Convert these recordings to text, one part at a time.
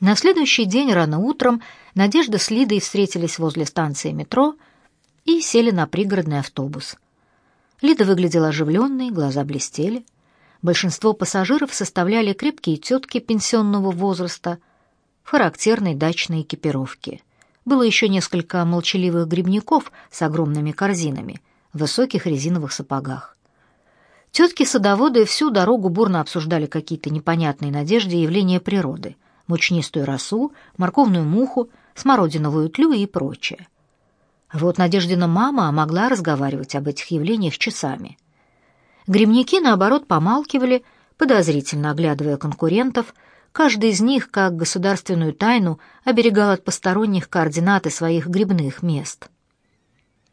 На следующий день рано утром Надежда с Лидой встретились возле станции метро и сели на пригородный автобус. Лида выглядела оживленной, глаза блестели. Большинство пассажиров составляли крепкие тетки пенсионного возраста в характерной дачной экипировке. Было еще несколько молчаливых грибников с огромными корзинами в высоких резиновых сапогах. Тетки-садоводы всю дорогу бурно обсуждали какие-то непонятные надежды и явления природы — мучнистую росу, морковную муху, смородиновую тлю и прочее. Вот Надеждина мама могла разговаривать об этих явлениях часами. Грибники, наоборот, помалкивали, подозрительно оглядывая конкурентов, каждый из них, как государственную тайну, оберегал от посторонних координаты своих грибных мест.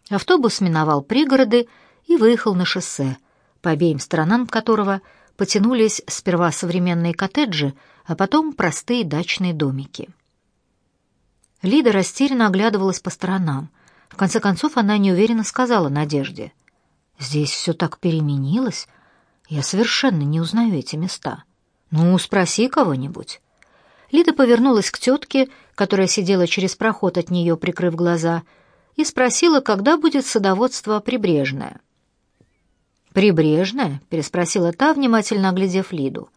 Автобус миновал пригороды и выехал на шоссе, по обеим сторонам которого – потянулись сперва современные коттеджи, а потом простые дачные домики. Лида растерянно оглядывалась по сторонам. В конце концов она неуверенно сказала Надежде. «Здесь все так переменилось. Я совершенно не узнаю эти места. Ну, спроси кого-нибудь». Лида повернулась к тетке, которая сидела через проход от нее, прикрыв глаза, и спросила, когда будет садоводство прибрежное. «Прибрежная?» — переспросила та, внимательно оглядев Лиду.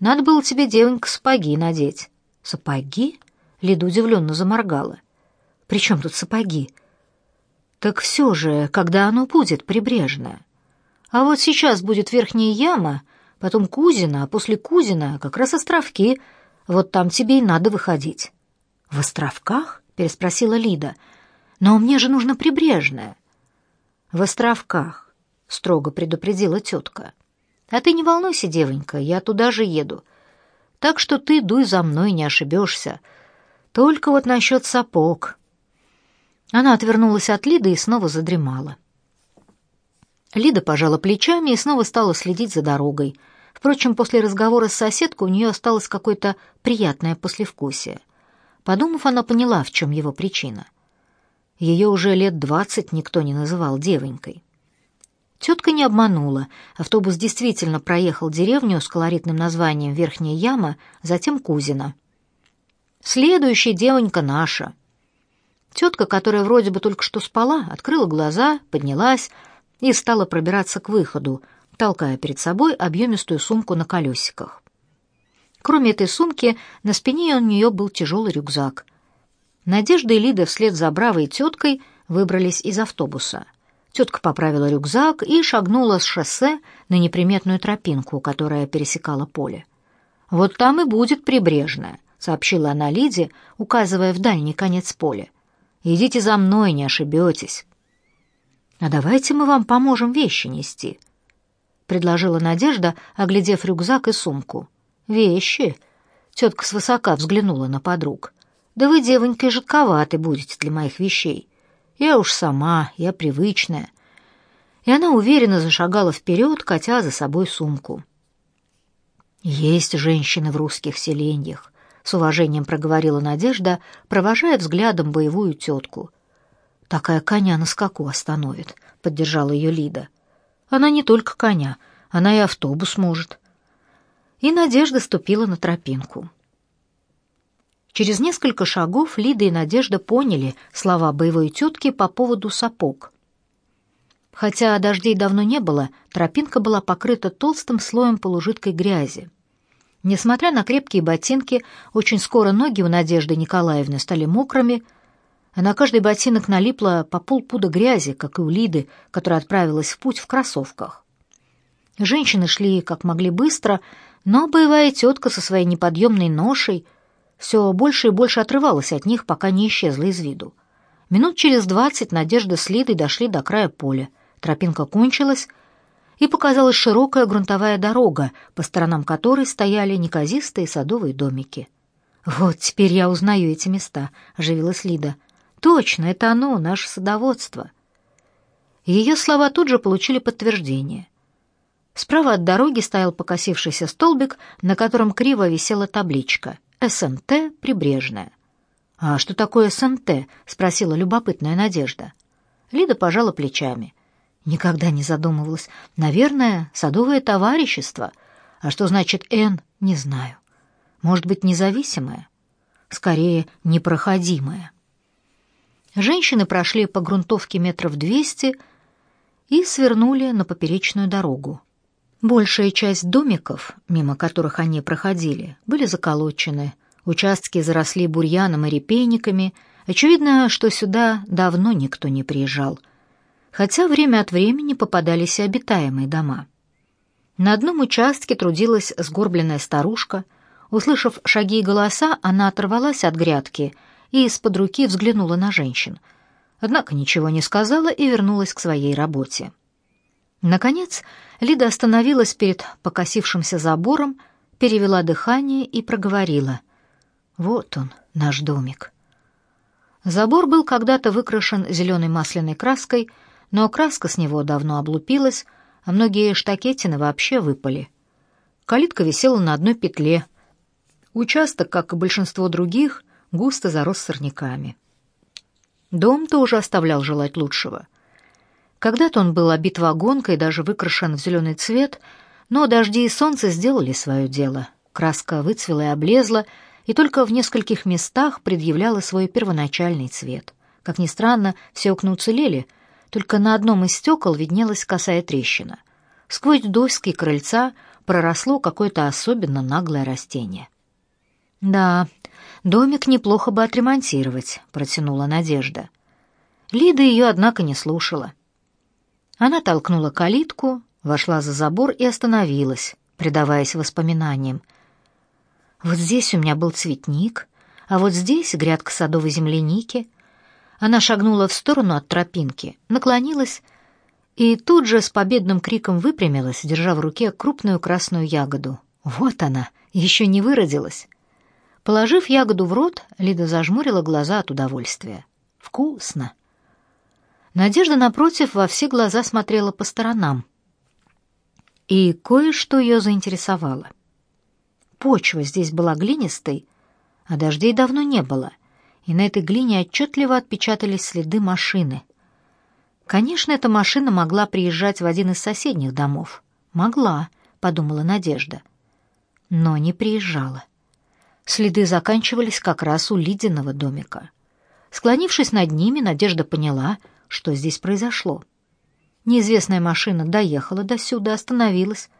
«Надо было тебе, девонька, сапоги надеть». «Сапоги?» — Лида удивленно заморгала. «При чем тут сапоги?» «Так все же, когда оно будет, прибрежное?» «А вот сейчас будет верхняя яма, потом Кузина, а после Кузина как раз островки. Вот там тебе и надо выходить». «В островках?» — переспросила Лида. «Но мне же нужно прибрежное». «В островках строго предупредила тетка. А ты не волнуйся, девонька, я туда же еду. Так что ты дуй за мной, не ошибешься. Только вот насчет сапог. Она отвернулась от Лиды и снова задремала. Лида пожала плечами и снова стала следить за дорогой. Впрочем, после разговора с соседкой у нее осталось какое-то приятное послевкусие. Подумав, она поняла, в чем его причина. Ее уже лет двадцать никто не называл девонькой. Тетка не обманула. Автобус действительно проехал деревню с колоритным названием Верхняя Яма, затем Кузина. «Следующая девонька наша». Тетка, которая вроде бы только что спала, открыла глаза, поднялась и стала пробираться к выходу, толкая перед собой объемистую сумку на колесиках. Кроме этой сумки, на спине у нее был тяжелый рюкзак. Надежда и Лида вслед за бравой теткой выбрались из автобуса. Тетка поправила рюкзак и шагнула с шоссе на неприметную тропинку, которая пересекала поле. «Вот там и будет прибрежная», — сообщила она Лиде, указывая в дальний конец поля. «Идите за мной, не ошибетесь». «А давайте мы вам поможем вещи нести», — предложила Надежда, оглядев рюкзак и сумку. «Вещи?» — тетка свысока взглянула на подруг. «Да вы, девонька, и жидковаты будете для моих вещей». Я уж сама, я привычная. И она уверенно зашагала вперед, котя за собой сумку. «Есть женщины в русских селениях. — с уважением проговорила Надежда, провожая взглядом боевую тетку. «Такая коня на скаку остановит», — поддержала ее Лида. «Она не только коня, она и автобус может». И Надежда ступила на тропинку. Через несколько шагов Лида и Надежда поняли слова боевой тетки по поводу сапог. Хотя дождей давно не было, тропинка была покрыта толстым слоем полужидкой грязи. Несмотря на крепкие ботинки, очень скоро ноги у Надежды Николаевны стали мокрыми, а на каждый ботинок налипло по полпуда грязи, как и у Лиды, которая отправилась в путь в кроссовках. Женщины шли как могли быстро, но боевая тетка со своей неподъемной ношей – все больше и больше отрывалось от них, пока не исчезло из виду. Минут через двадцать Надежда с Лидой дошли до края поля. Тропинка кончилась, и показалась широкая грунтовая дорога, по сторонам которой стояли неказистые садовые домики. «Вот теперь я узнаю эти места», — оживилась Лида. «Точно, это оно, наше садоводство». Ее слова тут же получили подтверждение. Справа от дороги стоял покосившийся столбик, на котором криво висела табличка СНТ прибрежное. «А что такое СНТ?» — спросила любопытная Надежда. Лида пожала плечами. Никогда не задумывалась. «Наверное, садовое товарищество. А что значит «Н»? Не знаю. Может быть, независимое? Скорее, непроходимое». Женщины прошли по грунтовке метров двести и свернули на поперечную дорогу. Большая часть домиков, мимо которых они проходили, были заколочены. Участки заросли бурьяном и репейниками. Очевидно, что сюда давно никто не приезжал. Хотя время от времени попадались и обитаемые дома. На одном участке трудилась сгорбленная старушка. Услышав шаги и голоса, она оторвалась от грядки и из-под руки взглянула на женщин. Однако ничего не сказала и вернулась к своей работе. Наконец, Лида остановилась перед покосившимся забором, перевела дыхание и проговорила. «Вот он, наш домик». Забор был когда-то выкрашен зеленой масляной краской, но краска с него давно облупилась, а многие штакетины вообще выпали. Калитка висела на одной петле. Участок, как и большинство других, густо зарос сорняками. Дом тоже оставлял желать лучшего — когда-то он был обит вагонкой, даже выкрашен в зеленый цвет, но дожди и солнце сделали свое дело. Краска выцвела и облезла, и только в нескольких местах предъявляла свой первоначальный цвет. Как ни странно, все окна уцелели, только на одном из стекол виднелась косая трещина. Сквозь доски крыльца проросло какое-то особенно наглое растение. «Да, домик неплохо бы отремонтировать», — протянула Надежда. Лида ее, однако, не слушала. Она толкнула калитку, вошла за забор и остановилась, предаваясь воспоминаниям. Вот здесь у меня был цветник, а вот здесь грядка садовой земляники. Она шагнула в сторону от тропинки, наклонилась и тут же с победным криком выпрямилась, держа в руке крупную красную ягоду. Вот она, еще не выродилась. Положив ягоду в рот, Лида зажмурила глаза от удовольствия. Вкусно. Надежда, напротив, во все глаза смотрела по сторонам. И кое-что ее заинтересовало. Почва здесь была глинистой, а дождей давно не было, и на этой глине отчетливо отпечатались следы машины. Конечно, эта машина могла приезжать в один из соседних домов. Могла, подумала Надежда. Но не приезжала. Следы заканчивались как раз у Лидиного домика. Склонившись над ними, Надежда поняла — что здесь произошло. Неизвестная машина доехала до сюда, остановилась,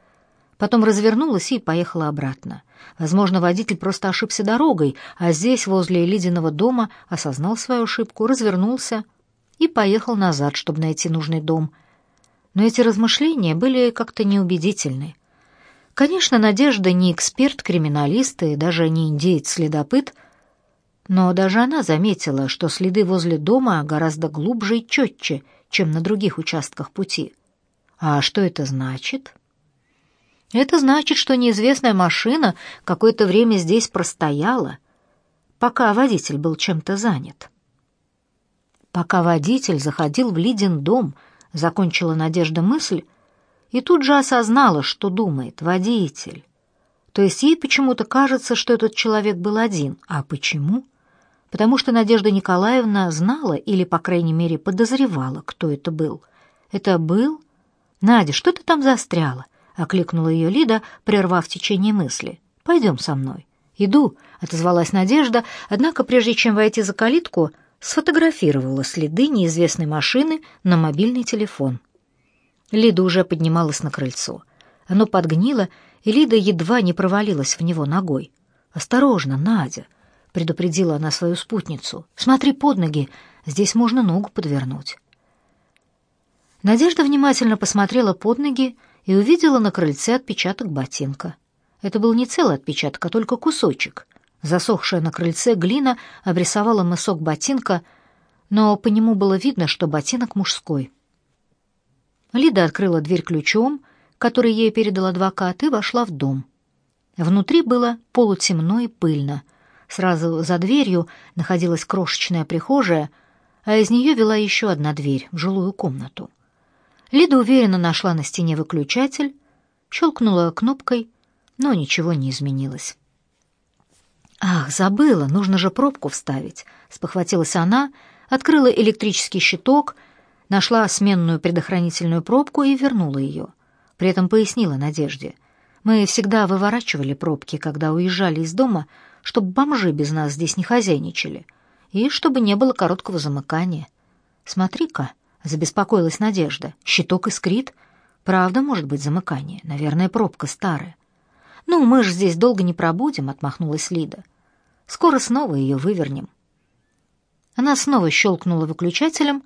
потом развернулась и поехала обратно. Возможно, водитель просто ошибся дорогой, а здесь, возле Лидиного дома, осознал свою ошибку, развернулся и поехал назад, чтобы найти нужный дом. Но эти размышления были как-то неубедительны. Конечно, Надежда не эксперт-криминалист и даже не индеец-следопыт — но даже она заметила, что следы возле дома гораздо глубже и четче, чем на других участках пути. А что это значит? Это значит, что неизвестная машина какое-то время здесь простояла, пока водитель был чем-то занят. Пока водитель заходил в Лидин дом, закончила Надежда мысль, и тут же осознала, что думает водитель. То есть ей почему-то кажется, что этот человек был один. А почему? потому что Надежда Николаевна знала или, по крайней мере, подозревала, кто это был. Это был... «Надя, что ты там застряла?» — окликнула ее Лида, прервав течение мысли. «Пойдем со мной». «Иду», — отозвалась Надежда, однако, прежде чем войти за калитку, сфотографировала следы неизвестной машины на мобильный телефон. Лида уже поднималась на крыльцо. Оно подгнило, и Лида едва не провалилась в него ногой. «Осторожно, Надя!» предупредила она свою спутницу. «Смотри под ноги, здесь можно ногу подвернуть». Надежда внимательно посмотрела под ноги и увидела на крыльце отпечаток ботинка. Это был не целый отпечаток, а только кусочек. Засохшая на крыльце глина обрисовала мысок ботинка, но по нему было видно, что ботинок мужской. Лида открыла дверь ключом, который ей передал адвокат, и вошла в дом. Внутри было полутемно и пыльно — Сразу за дверью находилась крошечная прихожая, а из нее вела еще одна дверь в жилую комнату. Лида уверенно нашла на стене выключатель, щелкнула кнопкой, но ничего не изменилось. «Ах, забыла, нужно же пробку вставить», — спохватилась она, открыла электрический щиток, нашла сменную предохранительную пробку и вернула ее. При этом пояснила Надежде. «Мы всегда выворачивали пробки, когда уезжали из дома, — чтобы бомжи без нас здесь не хозяйничали, и чтобы не было короткого замыкания. Смотри-ка, забеспокоилась Надежда. Щиток искрит. Правда, может быть, замыкание. Наверное, пробка старая. Ну, мы же здесь долго не пробудем, отмахнулась Лида. Скоро снова ее вывернем. Она снова щелкнула выключателем,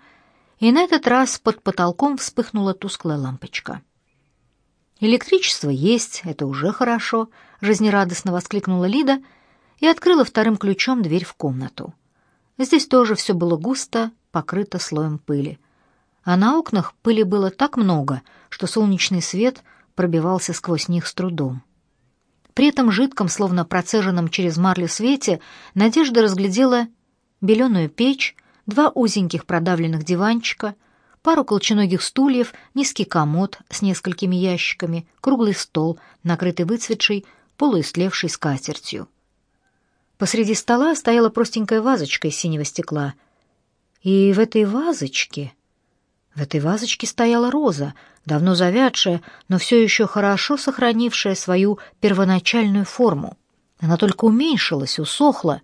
и на этот раз под потолком вспыхнула тусклая лампочка. Электричество есть, это уже хорошо, жизнерадостно воскликнула Лида. И открыла вторым ключом дверь в комнату. Здесь тоже все было густо, покрыто слоем пыли. А на окнах пыли было так много, что солнечный свет пробивался сквозь них с трудом. При этом жидком, словно процеженном через марлю свете, Надежда разглядела беленую печь, два узеньких продавленных диванчика, пару колченогих стульев, низкий комод с несколькими ящиками, круглый стол, накрытый выцветшей, полуистлевшей скатертью. Посреди стола стояла простенькая вазочка из синего стекла. И в этой вазочке... В этой вазочке стояла роза, давно завядшая, но все еще хорошо сохранившая свою первоначальную форму. Она только уменьшилась, усохла,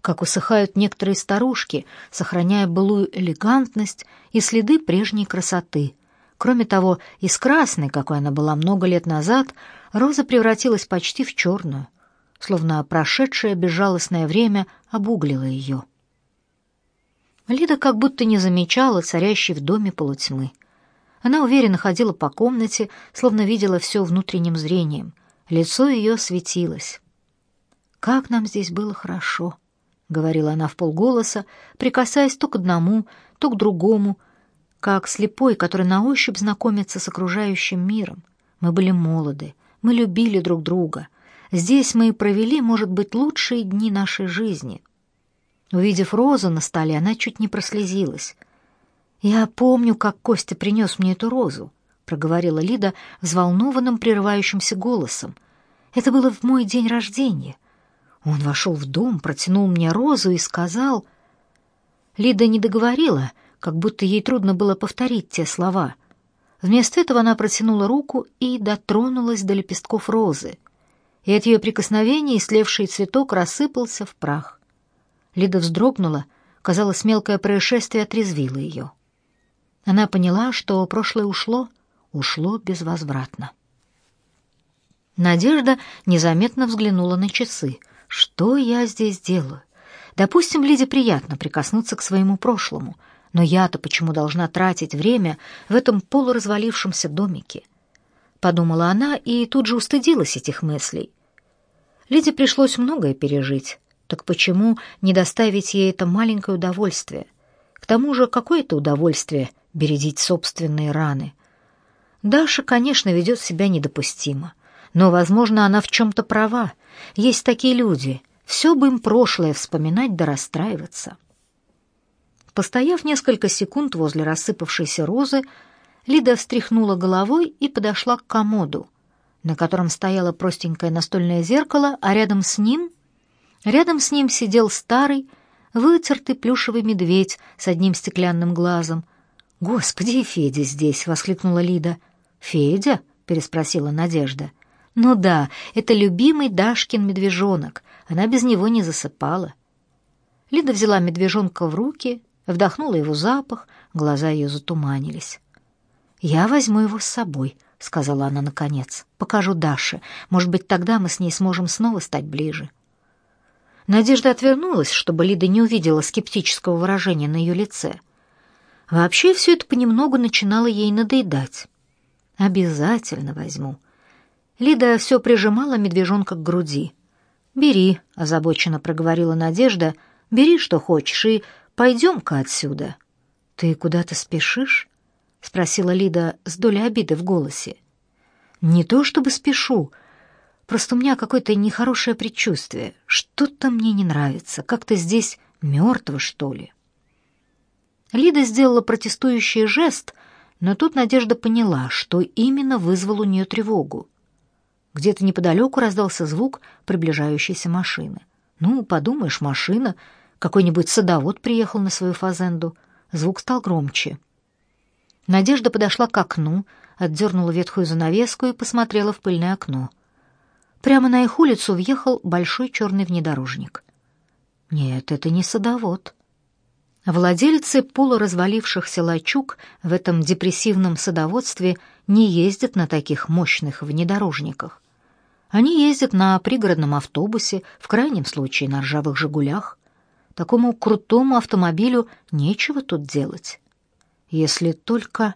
как усыхают некоторые старушки, сохраняя былую элегантность и следы прежней красоты. Кроме того, из красной, какой она была много лет назад, роза превратилась почти в черную словно прошедшее безжалостное время обуглило ее. Лида как будто не замечала царящей в доме полутьмы. Она уверенно ходила по комнате, словно видела все внутренним зрением. Лицо ее светилось. «Как нам здесь было хорошо!» — говорила она в полголоса, прикасаясь то к одному, то к другому, как слепой, который на ощупь знакомится с окружающим миром. Мы были молоды, мы любили друг друга — Здесь мы провели, может быть, лучшие дни нашей жизни». Увидев розу на столе, она чуть не прослезилась. «Я помню, как Костя принес мне эту розу», — проговорила Лида взволнованным, прерывающимся голосом. «Это было в мой день рождения. Он вошел в дом, протянул мне розу и сказал...» Лида не договорила, как будто ей трудно было повторить те слова. Вместо этого она протянула руку и дотронулась до лепестков розы и от ее прикосновений слевший цветок рассыпался в прах. Лида вздрогнула, казалось, мелкое происшествие отрезвило ее. Она поняла, что прошлое ушло, ушло безвозвратно. Надежда незаметно взглянула на часы. «Что я здесь делаю? Допустим, Лиде приятно прикоснуться к своему прошлому, но я-то почему должна тратить время в этом полуразвалившемся домике? подумала она и тут же устыдилась этих мыслей. Лиде пришлось многое пережить. Так почему не доставить ей это маленькое удовольствие? К тому же, какое это удовольствие бередить собственные раны? Даша, конечно, ведет себя недопустимо. Но, возможно, она в чем-то права. Есть такие люди. Все бы им прошлое вспоминать да расстраиваться. Постояв несколько секунд возле рассыпавшейся розы, Лида встряхнула головой и подошла к комоду, на котором стояло простенькое настольное зеркало, а рядом с ним... Рядом с ним сидел старый, вытертый плюшевый медведь с одним стеклянным глазом. «Господи, Федя здесь!» — воскликнула Лида. «Федя?» — переспросила Надежда. «Ну да, это любимый Дашкин медвежонок. Она без него не засыпала». Лида взяла медвежонка в руки, вдохнула его запах, глаза ее затуманились. «Я возьму его с собой», — сказала она наконец. «Покажу Даше. Может быть, тогда мы с ней сможем снова стать ближе». Надежда отвернулась, чтобы Лида не увидела скептического выражения на ее лице. Вообще все это понемногу начинало ей надоедать. «Обязательно возьму». Лида все прижимала медвежонка к груди. «Бери», — озабоченно проговорила Надежда, — «бери, что хочешь, и пойдем-ка отсюда». «Ты куда-то спешишь?» — спросила Лида с долей обиды в голосе. «Не то чтобы спешу, просто у меня какое-то нехорошее предчувствие. Что-то мне не нравится, как-то здесь мертво, что ли». Лида сделала протестующий жест, но тут Надежда поняла, что именно вызвало у нее тревогу. Где-то неподалеку раздался звук приближающейся машины. «Ну, подумаешь, машина. Какой-нибудь садовод приехал на свою фазенду». Звук стал громче. Надежда подошла к окну, отдернула ветхую занавеску и посмотрела в пыльное окно. Прямо на их улицу въехал большой черный внедорожник. Нет, это не садовод. Владельцы полуразвалившихся лачуг в этом депрессивном садоводстве не ездят на таких мощных внедорожниках. Они ездят на пригородном автобусе, в крайнем случае на ржавых «Жигулях». Такому крутому автомобилю нечего тут делать если только...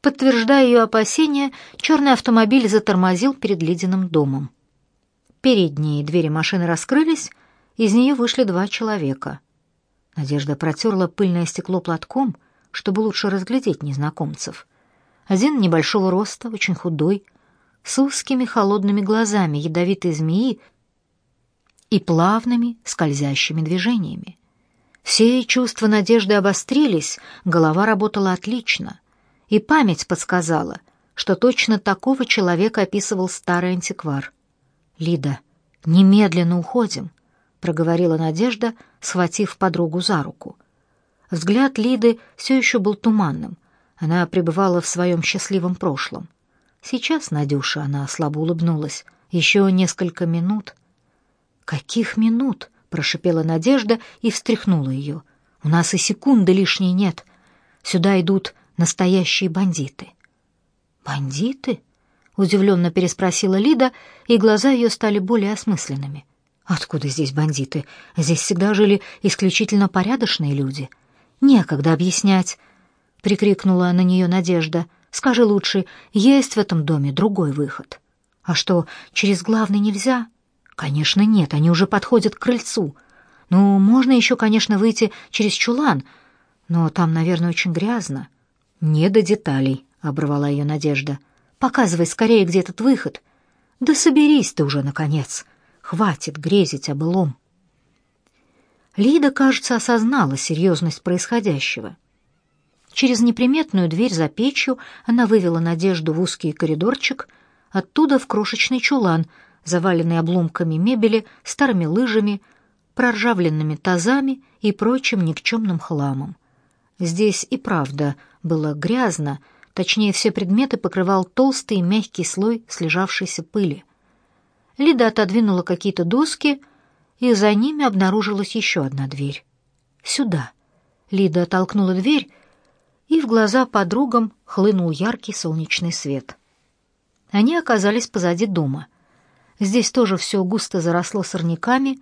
Подтверждая ее опасения, черный автомобиль затормозил перед ледяным домом. Передние двери машины раскрылись, из нее вышли два человека. Надежда протерла пыльное стекло платком, чтобы лучше разглядеть незнакомцев. Один небольшого роста, очень худой, с узкими холодными глазами ядовитой змеи и плавными скользящими движениями. Все чувства надежды обострились, голова работала отлично. И память подсказала, что точно такого человека описывал старый антиквар. «Лида, немедленно уходим», — проговорила Надежда, схватив подругу за руку. Взгляд Лиды все еще был туманным. Она пребывала в своем счастливом прошлом. Сейчас Надюша, она слабо улыбнулась, еще несколько минут. «Каких минут?» Прошипела Надежда и встряхнула ее. «У нас и секунды лишней нет. Сюда идут настоящие бандиты». «Бандиты?» — удивленно переспросила Лида, и глаза ее стали более осмысленными. «Откуда здесь бандиты? Здесь всегда жили исключительно порядочные люди. Некогда объяснять!» — прикрикнула на нее Надежда. «Скажи лучше, есть в этом доме другой выход?» «А что, через главный нельзя?» Конечно, нет, они уже подходят к крыльцу. Ну, можно еще, конечно, выйти через чулан, но там, наверное, очень грязно. Не до деталей, обрывала ее Надежда. Показывай скорее, где этот выход. Да соберись ты уже наконец. Хватит грезить о былом. Лида, кажется, осознала серьезность происходящего. Через неприметную дверь за печью она вывела Надежду в узкий коридорчик, оттуда в крошечный чулан — заваленный обломками мебели, старыми лыжами, проржавленными тазами и прочим никчемным хламом. Здесь и правда было грязно, точнее все предметы покрывал толстый мягкий слой слежавшейся пыли. Лида отодвинула какие-то доски, и за ними обнаружилась еще одна дверь. «Сюда!» Лида толкнула дверь, и в глаза подругам хлынул яркий солнечный свет. Они оказались позади дома. Здесь тоже все густо заросло сорняками,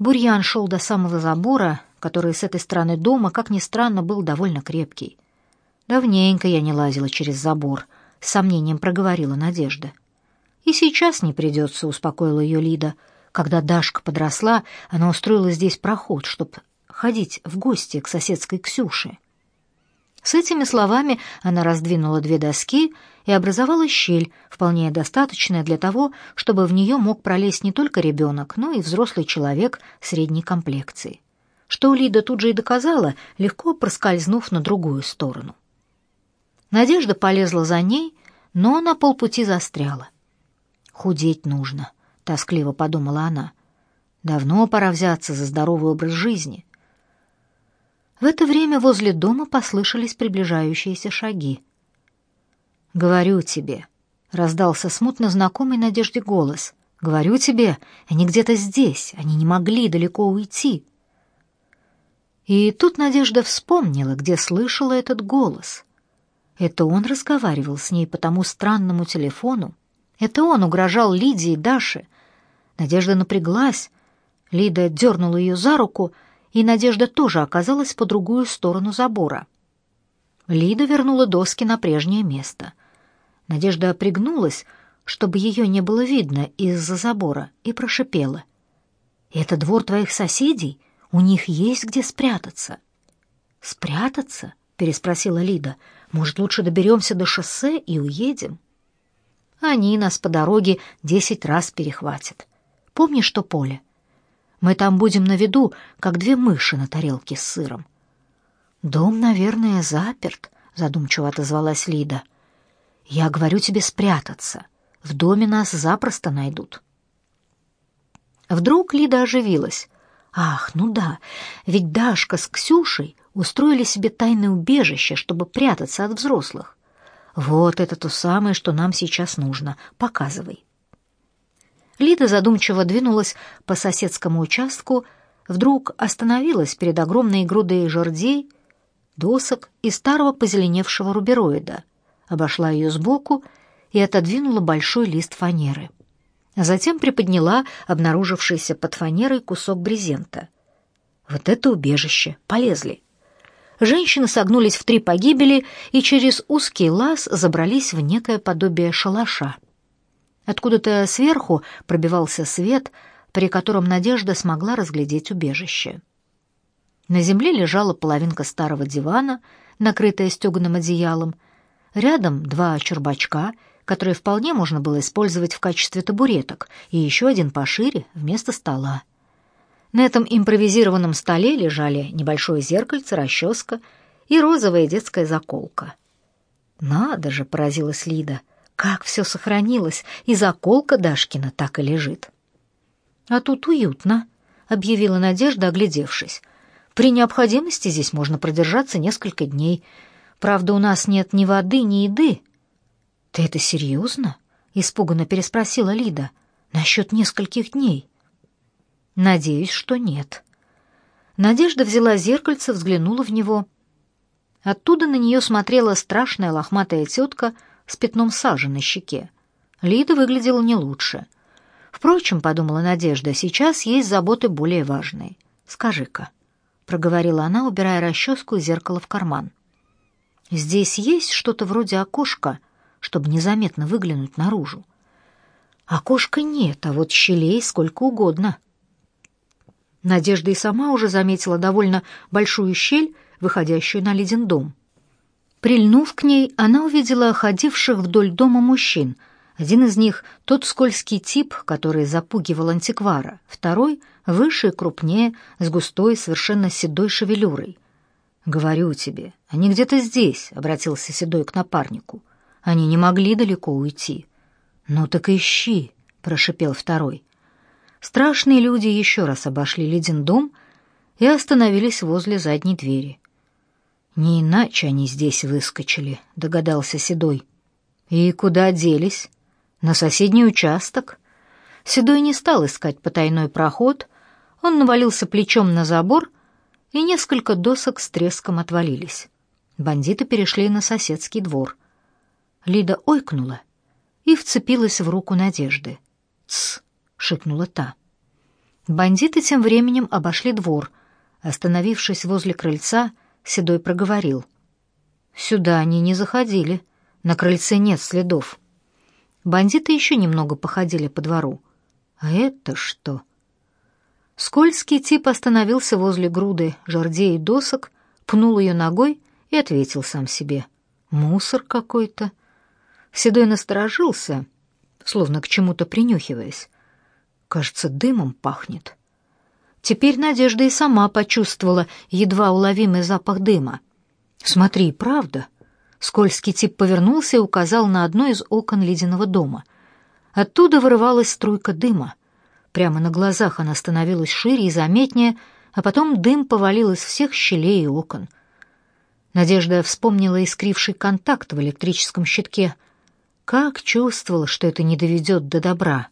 бурьян шел до самого забора, который с этой стороны дома, как ни странно, был довольно крепкий. Давненько я не лазила через забор, с сомнением проговорила Надежда. И сейчас не придется, успокоила ее Лида. Когда Дашка подросла, она устроила здесь проход, чтобы ходить в гости к соседской Ксюше. С этими словами она раздвинула две доски и образовала щель, вполне достаточная для того, чтобы в нее мог пролезть не только ребенок, но и взрослый человек средней комплекции. Что Лида тут же и доказала, легко проскользнув на другую сторону. Надежда полезла за ней, но на полпути застряла. «Худеть нужно», — тоскливо подумала она. «Давно пора взяться за здоровый образ жизни. В это время возле дома послышались приближающиеся шаги. «Говорю тебе», — раздался смутно знакомый Надежде голос. «Говорю тебе, они где-то здесь, они не могли далеко уйти». И тут Надежда вспомнила, где слышала этот голос. Это он разговаривал с ней по тому странному телефону. Это он угрожал Лидии и Даше. Надежда напряглась. Лида дернула ее за руку — и Надежда тоже оказалась по другую сторону забора. Лида вернула доски на прежнее место. Надежда пригнулась, чтобы ее не было видно из-за забора, и прошипела. «Это двор твоих соседей? У них есть где спрятаться». «Спрятаться?» — переспросила Лида. «Может, лучше доберемся до шоссе и уедем?» «Они нас по дороге десять раз перехватят. Помнишь что поле? Мы там будем на виду, как две мыши на тарелке с сыром. Дом, наверное, заперт, задумчиво отозвалась Лида. Я говорю тебе спрятаться. В доме нас запросто найдут. Вдруг Лида оживилась. Ах, ну да, ведь Дашка с Ксюшей устроили себе тайное убежище, чтобы прятаться от взрослых. Вот это то самое, что нам сейчас нужно. Показывай. Лида задумчиво двинулась по соседскому участку, вдруг остановилась перед огромной грудой жердей, досок и старого позеленевшего рубероида, обошла ее сбоку и отодвинула большой лист фанеры. Затем приподняла обнаружившийся под фанерой кусок брезента. Вот это убежище! Полезли! Женщины согнулись в три погибели и через узкий лаз забрались в некое подобие шалаша — Откуда-то сверху пробивался свет, при котором Надежда смогла разглядеть убежище. На земле лежала половинка старого дивана, накрытая стеганым одеялом. Рядом два чербачка, которые вполне можно было использовать в качестве табуреток, и еще один пошире вместо стола. На этом импровизированном столе лежали небольшое зеркальце, расческа и розовая детская заколка. «Надо же!» — поразилась Лида как все сохранилось, и заколка Дашкина так и лежит. А тут уютно, объявила Надежда, оглядевшись. При необходимости здесь можно продержаться несколько дней. Правда, у нас нет ни воды, ни еды. Ты это серьезно? испуганно переспросила Лида. Насчет нескольких дней. Надеюсь, что нет. Надежда взяла зеркальце, взглянула в него. Оттуда на нее смотрела страшная лохматая тетка — с пятном сажи на щеке. Лида выглядела не лучше. Впрочем, подумала Надежда, сейчас есть заботы более важные. Скажи-ка, проговорила она, убирая расческу и зеркало в карман. Здесь есть что-то вроде окошка, чтобы незаметно выглянуть наружу. Окошка нет, а вот щелей сколько угодно. Надежда и сама уже заметила довольно большую щель, выходящую на Лидин дом. Прильнув к а ней, она увидела ходивших вдоль дома мужчин. Один из них — тот скользкий тип, который запугивал антиквара, второй — выше и крупнее, с густой, совершенно седой шевелюрой. «Говорю тебе, они где-то здесь», — обратился Седой к напарнику. «Они не могли далеко уйти». «Ну так ищи», — прошипел второй. Страшные люди еще раз обошли ледин дом и остановились возле задней двери. «Не иначе они здесь выскочили», — догадался Седой. «И куда делись?» «На соседний участок». Седой не стал искать потайной проход, он навалился плечом на забор, и несколько досок с треском отвалились. Бандиты перешли на соседский двор. Лида ойкнула и вцепилась в руку Надежды. «Тсс!» — шикнула та. Бандиты тем временем обошли двор. Остановившись возле крыльца, — Седой проговорил. «Сюда они не заходили. На крыльце нет следов». Бандиты еще немного походили по двору. «А это что?» Скользкий тип остановился возле груды жердей и досок, пнул ее ногой и ответил сам себе. «Мусор какой-то». Седой насторожился, словно к чему-то принюхиваясь. «Кажется, дымом пахнет». Теперь Надежда и сама почувствовала едва уловимый запах дыма. «Смотри, правда?» Скользкий тип повернулся и указал на одно из окон ледяного дома. Оттуда вырывалась струйка дыма. Прямо на глазах она становилась шире и заметнее, а потом дым повалил из всех щелей и окон. Надежда вспомнила искривший контакт в электрическом щитке. Как чувствовала, что это не доведет до добра.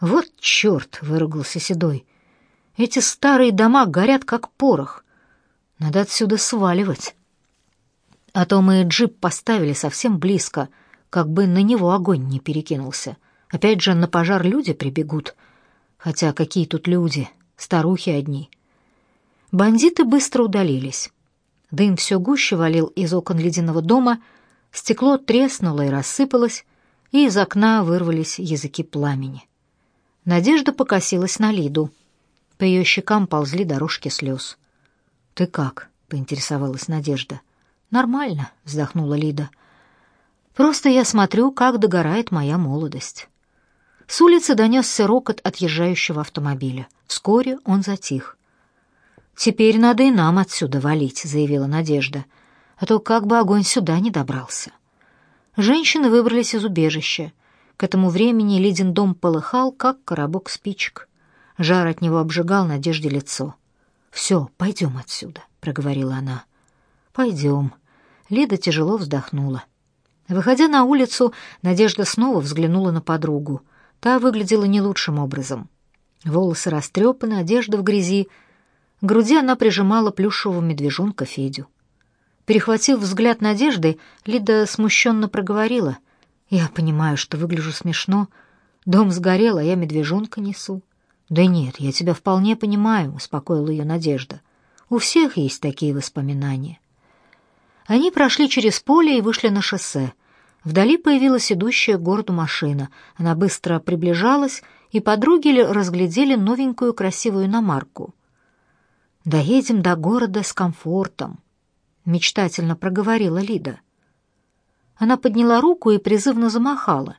«Вот черт!» — выругался Седой. Эти старые дома горят как порох. Надо отсюда сваливать. А то мы джип поставили совсем близко, как бы на него огонь не перекинулся. Опять же, на пожар люди прибегут. Хотя какие тут люди, старухи одни. Бандиты быстро удалились. Дым все гуще валил из окон ледяного дома, стекло треснуло и рассыпалось, и из окна вырвались языки пламени. Надежда покосилась на Лиду. По ее щекам ползли дорожки слез. «Ты как?» — поинтересовалась Надежда. «Нормально», — вздохнула Лида. «Просто я смотрю, как догорает моя молодость». С улицы донесся рокот отъезжающего автомобиля. Вскоре он затих. «Теперь надо и нам отсюда валить», — заявила Надежда. «А то как бы огонь сюда не добрался». Женщины выбрались из убежища. К этому времени Лидин дом полыхал, как коробок спичек. Жар от него обжигал Надежде лицо. «Все, пойдем отсюда», — проговорила она. «Пойдем». Лида тяжело вздохнула. Выходя на улицу, Надежда снова взглянула на подругу. Та выглядела не лучшим образом. Волосы растрепаны, одежда в грязи. К груди она прижимала плюшевого медвежонка Федю. Перехватив взгляд Надежды, Лида смущенно проговорила. «Я понимаю, что выгляжу смешно. Дом сгорел, а я медвежонка несу. «Да нет, я тебя вполне понимаю», — успокоила ее Надежда. «У всех есть такие воспоминания». Они прошли через поле и вышли на шоссе. Вдали появилась идущая к городу машина. Она быстро приближалась, и подруги разглядели новенькую красивую иномарку. «Доедем до города с комфортом», — мечтательно проговорила Лида. Она подняла руку и призывно замахала.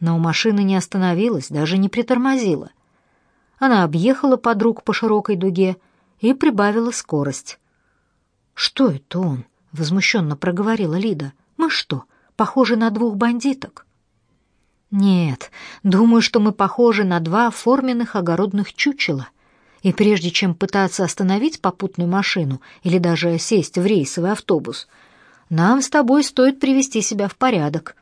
Но у машины не остановилась, даже не притормозила. Она объехала подруг по широкой дуге и прибавила скорость. «Что это он?» — возмущенно проговорила Лида. «Мы что, похожи на двух бандиток?» «Нет, думаю, что мы похожи на два оформленных огородных чучела. И прежде чем пытаться остановить попутную машину или даже сесть в рейсовый автобус, нам с тобой стоит привести себя в порядок.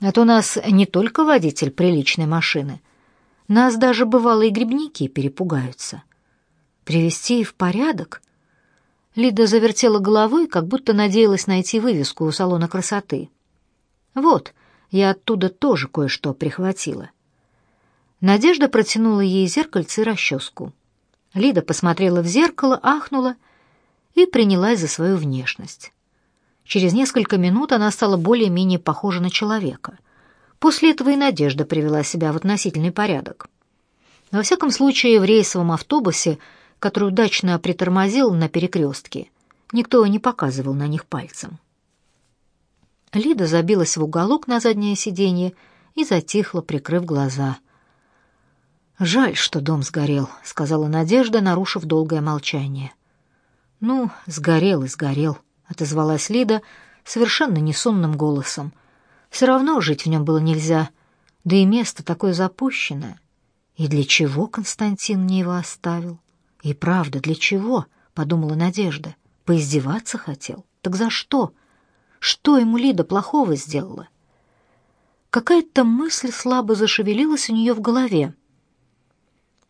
А то нас не только водитель приличной машины, нас даже бывалые грибники перепугаются. Привести их в порядок? Лида завертела головой, как будто надеялась найти вывеску у салона красоты. Вот, я оттуда тоже кое-что прихватила. Надежда протянула ей зеркальце и расческу. Лида посмотрела в зеркало, ахнула и принялась за свою внешность. Через несколько минут она стала более-менее похожа на человека — После этого и Надежда привела себя в относительный порядок. Во всяком случае, в рейсовом автобусе, который удачно притормозил на перекрестке, никто не показывал на них пальцем. Лида забилась в уголок на заднее сиденье и затихла, прикрыв глаза. «Жаль, что дом сгорел», — сказала Надежда, нарушив долгое молчание. «Ну, сгорел и сгорел», — отозвалась Лида совершенно несонным голосом, все равно жить в нем было нельзя, да и место такое запущенное. И для чего Константин мне его оставил? И правда, для чего? подумала Надежда. Поиздеваться хотел. Так за что? Что ему Лида плохого сделала? Какая-то мысль слабо зашевелилась у нее в голове.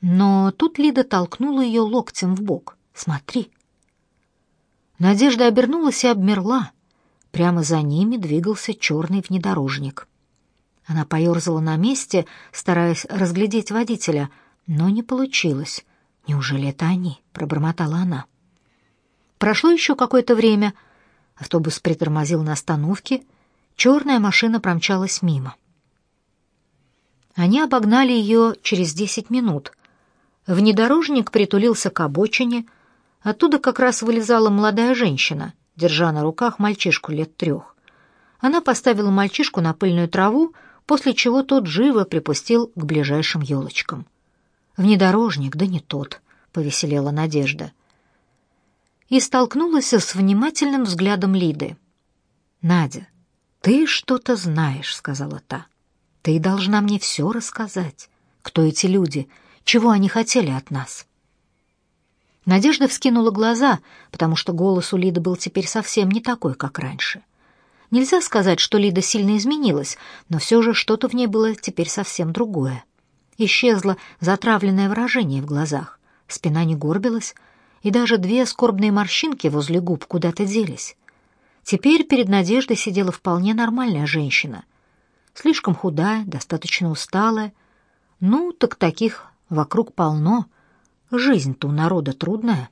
Но тут Лида толкнула ее локтем в бок. Смотри. Надежда обернулась и обмерла. Прямо за ними двигался черный внедорожник. Она поерзала на месте, стараясь разглядеть водителя, но не получилось. «Неужели это они?» — пробормотала она. Прошло еще какое-то время. Автобус притормозил на остановке. Черная машина промчалась мимо. Они обогнали ее через десять минут. Внедорожник притулился к обочине. Оттуда как раз вылезала молодая женщина — держа на руках мальчишку лет трех. Она поставила мальчишку на пыльную траву, после чего тот живо припустил к ближайшим елочкам. «Внедорожник, да не тот», — повеселела Надежда. И столкнулась с внимательным взглядом Лиды. «Надя, ты что-то знаешь», — сказала та. «Ты должна мне все рассказать. Кто эти люди? Чего они хотели от нас?» Надежда вскинула глаза, потому что голос у Лиды был теперь совсем не такой, как раньше. Нельзя сказать, что Лида сильно изменилась, но все же что-то в ней было теперь совсем другое. Исчезло затравленное выражение в глазах, спина не горбилась, и даже две скорбные морщинки возле губ куда-то делись. Теперь перед Надеждой сидела вполне нормальная женщина. Слишком худая, достаточно усталая. Ну, так таких вокруг полно — Жизнь-то у народа трудная.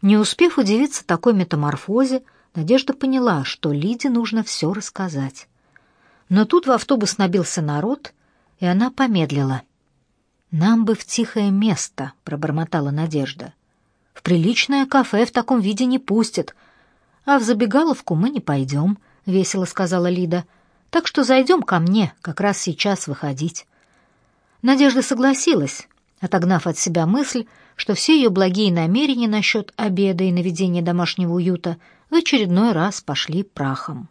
Не успев удивиться такой метаморфозе, Надежда поняла, что Лиде нужно все рассказать. Но тут в автобус набился народ, и она помедлила. «Нам бы в тихое место», — пробормотала Надежда. «В приличное кафе в таком виде не пустят. А в забегаловку мы не пойдем», — весело сказала Лида. «Так что зайдем ко мне, как раз сейчас выходить». Надежда согласилась, Отогнав от себя мысль, что все ее благие намерения насчет обеда и наведения домашнего уюта в очередной раз пошли прахом.